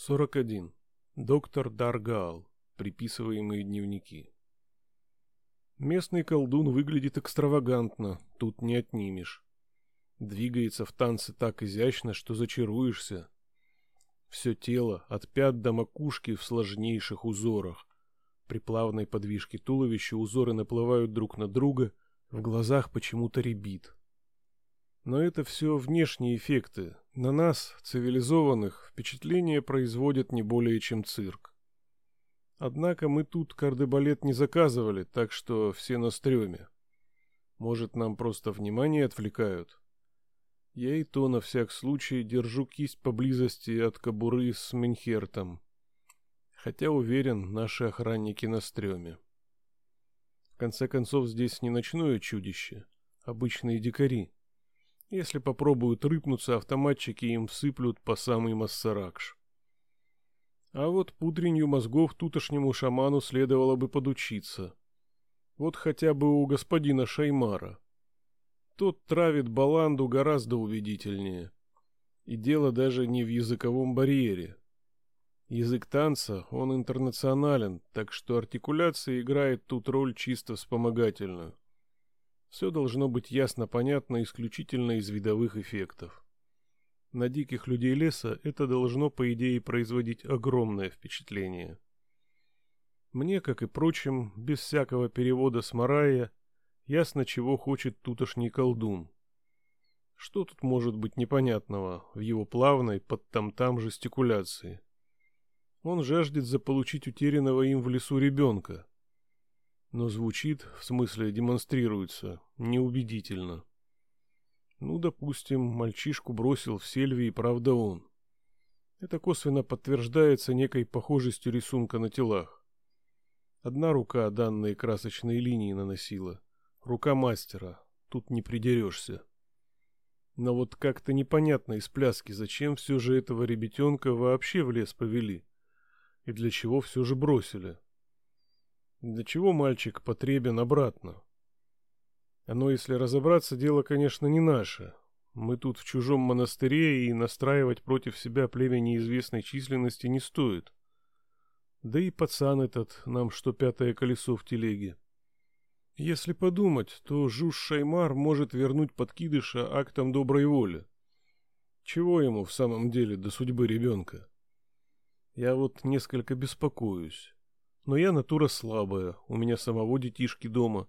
41. Доктор Даргал. Приписываемые дневники. Местный колдун выглядит экстравагантно, тут не отнимешь. Двигается в танце так изящно, что зачаруешься. Все тело, от пят до макушки в сложнейших узорах. При плавной подвижке туловища узоры наплывают друг на друга, в глазах почему-то рябит. Но это все внешние эффекты. На нас, цивилизованных, впечатление производит не более чем цирк. Однако мы тут кардебалет не заказывали, так что все на стреме. Может, нам просто внимание отвлекают? Я и то на всяк случай держу кисть поблизости от кобуры с Менхертом. Хотя уверен, наши охранники на стреме. В конце концов, здесь не ночное чудище, обычные дикари. Если попробуют рыпнуться, автоматчики им всыплют по самый массаракш. А вот пудренью мозгов тутошнему шаману следовало бы подучиться. Вот хотя бы у господина Шаймара. Тот травит баланду гораздо убедительнее. И дело даже не в языковом барьере. Язык танца, он интернационален, так что артикуляция играет тут роль чисто вспомогательную. Все должно быть ясно понятно исключительно из видовых эффектов. На диких людей леса это должно, по идее, производить огромное впечатление. Мне, как и прочим, без всякого перевода с Марая, ясно, чего хочет тутошний колдун. Что тут может быть непонятного в его плавной под там-там жестикуляции? Он жаждет заполучить утерянного им в лесу ребенка но звучит, в смысле демонстрируется, неубедительно. Ну, допустим, мальчишку бросил в сельве и правда он. Это косвенно подтверждается некой похожестью рисунка на телах. Одна рука данные красочные линии наносила, рука мастера, тут не придерешься. Но вот как-то непонятно из пляски, зачем все же этого ребятенка вообще в лес повели, и для чего все же бросили. Для чего мальчик потребен обратно? Оно, если разобраться, дело, конечно, не наше. Мы тут в чужом монастыре, и настраивать против себя племя неизвестной численности не стоит. Да и пацан этот нам что пятое колесо в телеге. Если подумать, то Жуж Шаймар может вернуть подкидыша актом доброй воли. Чего ему в самом деле до судьбы ребенка? Я вот несколько беспокоюсь. Но я натура слабая, у меня самого детишки дома,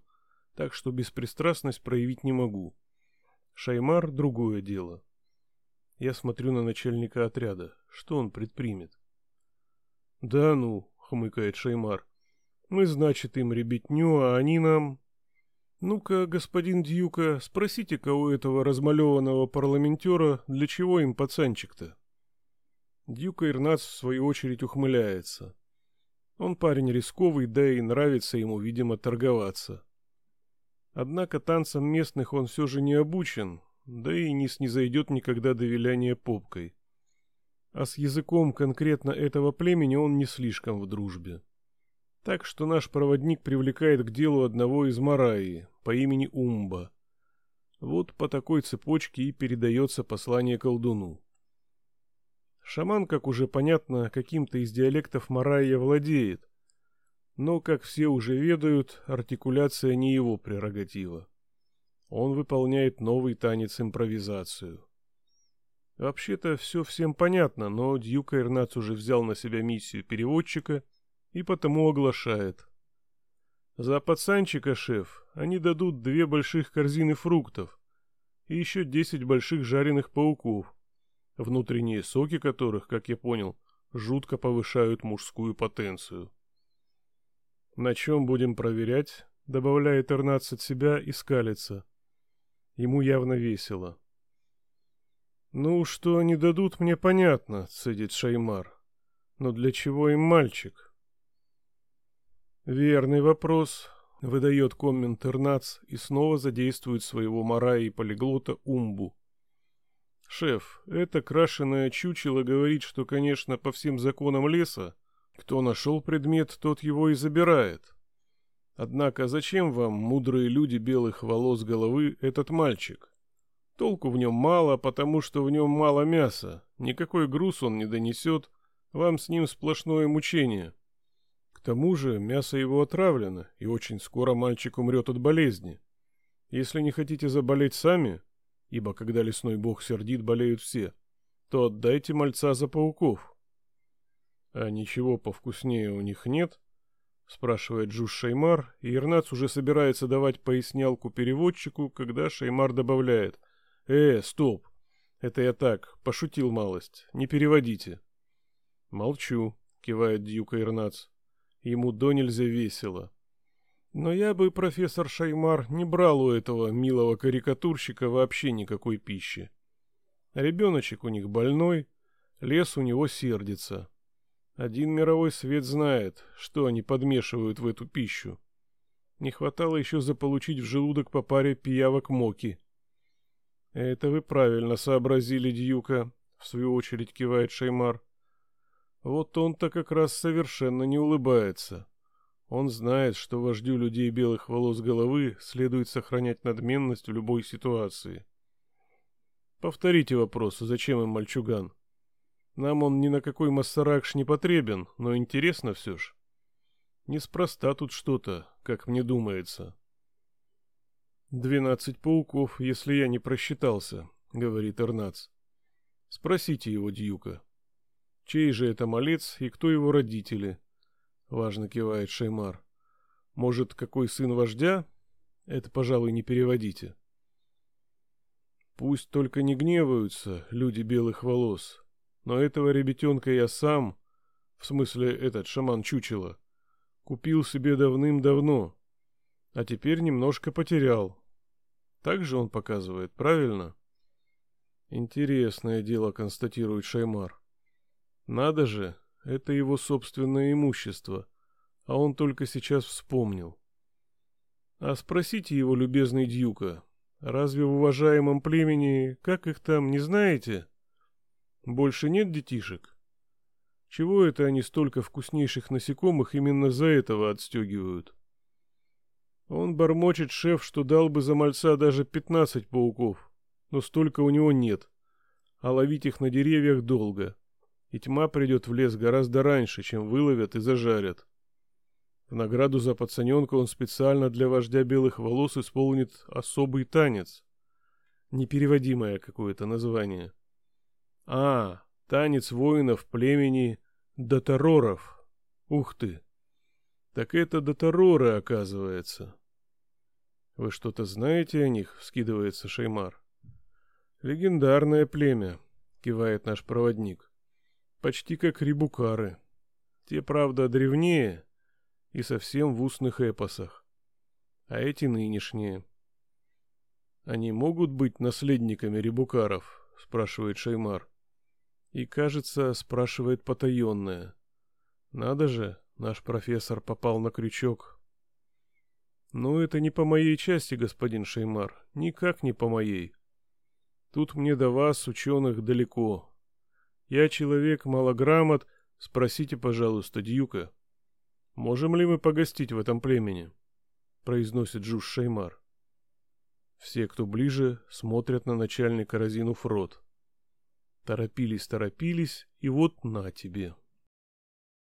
так что беспристрастность проявить не могу. Шаймар — другое дело. Я смотрю на начальника отряда. Что он предпримет? — Да ну, — хмыкает Шаймар. — Мы, значит, им ребятню, а они нам... Ну-ка, господин Дьюка, спросите-ка у этого размалеванного парламентера, для чего им пацанчик-то? Дьюка Ирнац, в свою очередь, ухмыляется. Он парень рисковый, да и нравится ему, видимо, торговаться. Однако танцам местных он все же не обучен, да и не снизойдет никогда до виляния попкой. А с языком конкретно этого племени он не слишком в дружбе. Так что наш проводник привлекает к делу одного из Мараи по имени Умба. Вот по такой цепочке и передается послание колдуну. Шаман, как уже понятно, каким-то из диалектов Марайя владеет. Но, как все уже ведают, артикуляция не его прерогатива. Он выполняет новый танец-импровизацию. Вообще-то все всем понятно, но Дьюка Эрнац уже взял на себя миссию переводчика и потому оглашает. За пацанчика, шеф, они дадут две больших корзины фруктов и еще десять больших жареных пауков внутренние соки которых, как я понял, жутко повышают мужскую потенцию. «На чем будем проверять?» — добавляет Эрнац от себя и скалится. Ему явно весело. «Ну, что они дадут, мне понятно», — цедит Шаймар. «Но для чего им мальчик?» «Верный вопрос», — выдает коммент Эрнац и снова задействует своего мара и полиглота Умбу. «Шеф, это крашеное чучело говорит, что, конечно, по всем законам леса, кто нашел предмет, тот его и забирает. Однако зачем вам, мудрые люди белых волос головы, этот мальчик? Толку в нем мало, потому что в нем мало мяса, никакой груз он не донесет, Вам с ним сплошное мучение. К тому же мясо его отравлено, и очень скоро мальчик умрет от болезни. Если не хотите заболеть сами, ибо когда лесной бог сердит, болеют все, то отдайте мальца за пауков. А ничего повкуснее у них нет? Спрашивает Джуш Шеймар, и Ирнац уже собирается давать пояснялку переводчику, когда Шеймар добавляет. Э, стоп. Это я так, пошутил малость. Не переводите. Молчу, кивает Дьюка Ирнац. Ему до нельзя весело. Но я бы, профессор Шаймар, не брал у этого милого карикатурщика вообще никакой пищи. Ребеночек у них больной, лес у него сердится. Один мировой свет знает, что они подмешивают в эту пищу. Не хватало еще заполучить в желудок по паре пиявок моки. «Это вы правильно сообразили, Дьюка», — в свою очередь кивает Шаймар. Вот он-то как раз совершенно не улыбается. Он знает, что вождю людей белых волос головы следует сохранять надменность в любой ситуации. Повторите вопрос, зачем им мальчуган? Нам он ни на какой массаракш не потребен, но интересно все ж. Неспроста тут что-то, как мне думается. «Двенадцать пауков, если я не просчитался», — говорит Эрнац. «Спросите его, Дьюка». Чей же это малец и кто его родители? Важно кивает Шеймар. Может, какой сын вождя? Это, пожалуй, не переводите. Пусть только не гневаются люди белых волос, но этого ребятенка я сам, в смысле этот шаман чучело, купил себе давным-давно, а теперь немножко потерял. Так же он показывает, правильно? Интересное дело, констатирует Шаймар. Надо же, это его собственное имущество, а он только сейчас вспомнил. А спросите его, любезный Дьюка, разве в уважаемом племени, как их там, не знаете? Больше нет детишек? Чего это они столько вкуснейших насекомых именно за этого отстегивают? Он бормочет, шеф, что дал бы за мальца даже пятнадцать пауков, но столько у него нет, а ловить их на деревьях долго и тьма придет в лес гораздо раньше, чем выловят и зажарят. В награду за пацаненка он специально для вождя белых волос исполнит особый танец. Непереводимое какое-то название. А, танец воинов племени Датароров. Ух ты! Так это Датароры, оказывается. Вы что-то знаете о них? Скидывается Шеймар. Легендарное племя, кивает наш проводник почти как рибукары. Те, правда, древнее и совсем в устных эпосах. А эти нынешние. Они могут быть наследниками рибукаров, спрашивает Шеймар. И, кажется, спрашивает потаенное. Надо же, наш профессор попал на крючок. Ну, это не по моей части, господин Шеймар, никак не по моей. Тут мне до вас, ученых, далеко, я человек малограмот, спросите, пожалуйста, Дьюка. Можем ли мы погостить в этом племени? Произносит Джуш Шеймар. Все, кто ближе, смотрят на начальника Розину Фрот. Торопились, торопились, и вот на тебе.